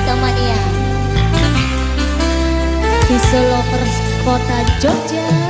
Kita Mania Visual Lovers Kota Jogja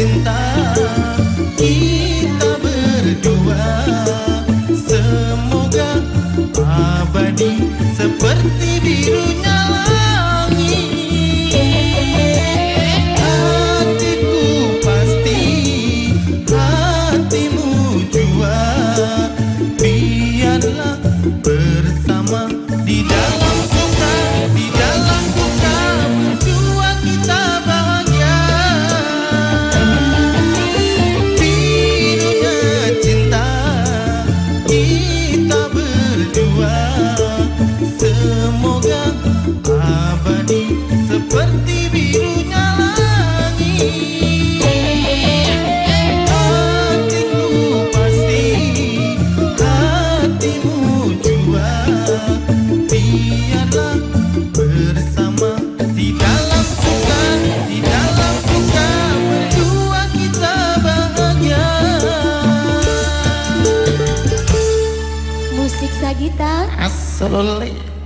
cinta kita berdua. Semoga abadi seperti birunya Absolutely.